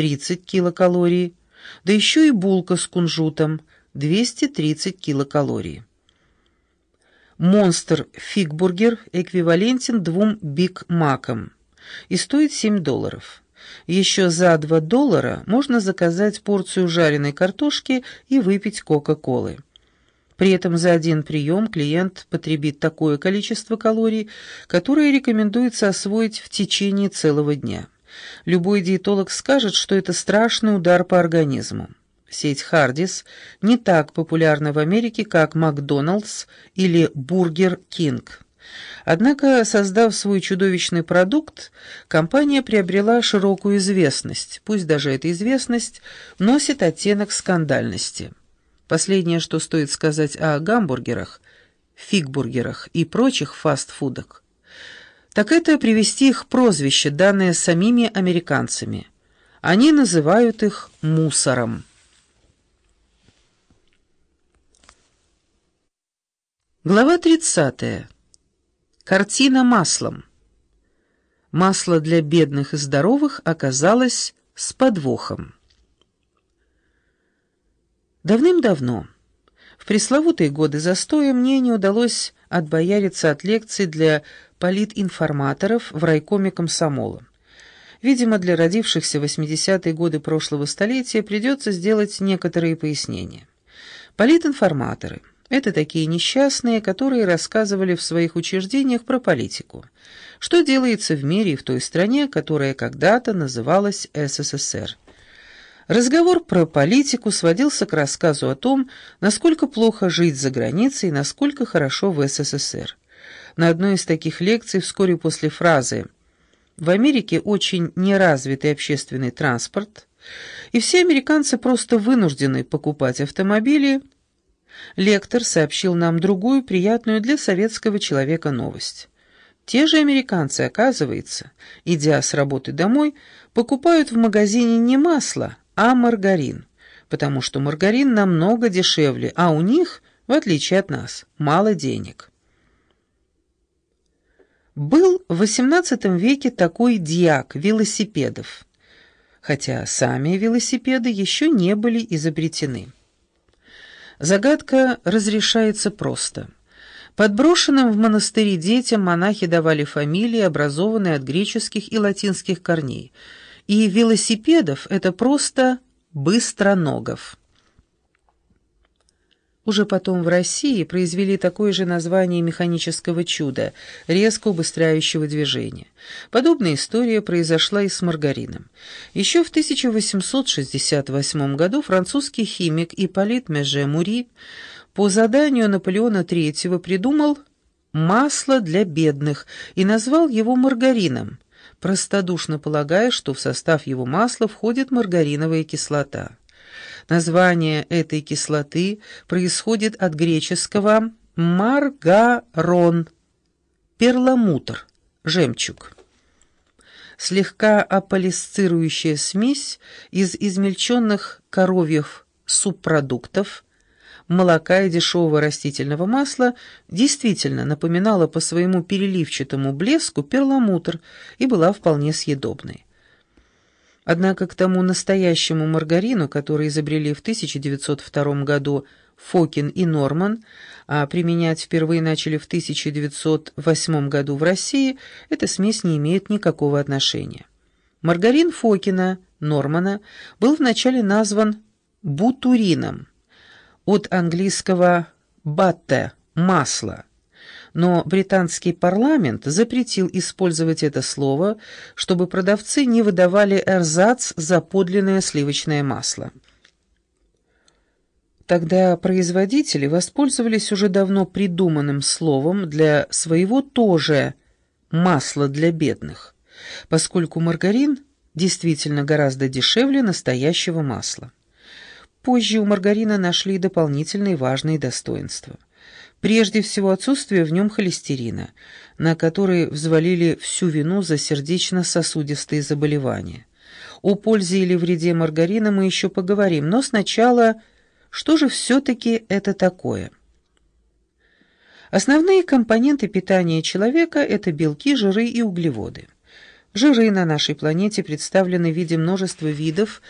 30 килокалорий, да еще и булка с кунжутом 230 килокалорий. Monster Thickburger эквивалентен двум Биг Макам и стоит 7 долларов. Еще за 2 доллара можно заказать порцию жареной картошки и выпить Кока-Колы. При этом за один прием клиент потребит такое количество калорий, которое рекомендуется освоить в течение целого дня. Любой диетолог скажет, что это страшный удар по организму. Сеть «Hardee's» не так популярна в Америке, как «Макдоналдс» или «Бургер Кинг». Однако, создав свой чудовищный продукт, компания приобрела широкую известность, пусть даже эта известность носит оттенок скандальности. Последнее, что стоит сказать о гамбургерах, Thickburger ах и прочих фастфудах, так это привести их прозвище, данное самими американцами. Они называют их «мусором». Глава 30. Картина маслом. Масло для бедных и здоровых оказалось с подвохом. Давным-давно, в пресловутые годы застоя, мне не удалось отбояриться от лекций для политинформаторов в райкоме комсомола. Видимо, для родившихся в 80-е годы прошлого столетия придется сделать некоторые пояснения. Политинформаторы – это такие несчастные, которые рассказывали в своих учреждениях про политику. Что делается в мире и в той стране, которая когда-то называлась СССР. Разговор про политику сводился к рассказу о том, насколько плохо жить за границей и насколько хорошо в СССР. На одной из таких лекций вскоре после фразы «В Америке очень неразвитый общественный транспорт», и все американцы просто вынуждены покупать автомобили – Лектор сообщил нам другую приятную для советского человека новость. Те же американцы, оказывается, идя с работы домой, покупают в магазине не масло, а маргарин, потому что маргарин намного дешевле, а у них, в отличие от нас, мало денег. Был в XVIII веке такой дьяк велосипедов, хотя сами велосипеды еще не были изобретены. Загадка разрешается просто. Подброшенным в монастыри детям монахи давали фамилии, образованные от греческих и латинских корней. И велосипедов — это просто «быстроногов». Уже потом в России произвели такое же название механического чуда, резко убыстряющего движение. Подобная история произошла и с маргарином. Еще в 1868 году французский химик Ипполит Меже Мури по заданию Наполеона III придумал масло для бедных и назвал его маргарином, простодушно полагая, что в состав его масла входит маргариновая кислота. Название этой кислоты происходит от греческого «маргарон» – перламутр, жемчуг. Слегка аполисцирующая смесь из измельченных коровьев субпродуктов, молока и дешевого растительного масла действительно напоминала по своему переливчатому блеску перламутр и была вполне съедобной. Однако к тому настоящему маргарину, который изобрели в 1902 году Фокин и Норман, а применять впервые начали в 1908 году в России, эта смесь не имеет никакого отношения. Маргарин Фокина, Нормана, был вначале назван бутурином, от английского «батте» – «масло», но британский парламент запретил использовать это слово, чтобы продавцы не выдавали эрзац за подлинное сливочное масло. Тогда производители воспользовались уже давно придуманным словом для своего тоже «масла для бедных», поскольку маргарин действительно гораздо дешевле настоящего масла. Позже у маргарина нашли дополнительные важные достоинства – Прежде всего отсутствие в нем холестерина, на который взвалили всю вину за сердечно-сосудистые заболевания. О пользе или вреде маргарина мы еще поговорим, но сначала, что же все-таки это такое? Основные компоненты питания человека – это белки, жиры и углеводы. Жиры на нашей планете представлены в виде множества видов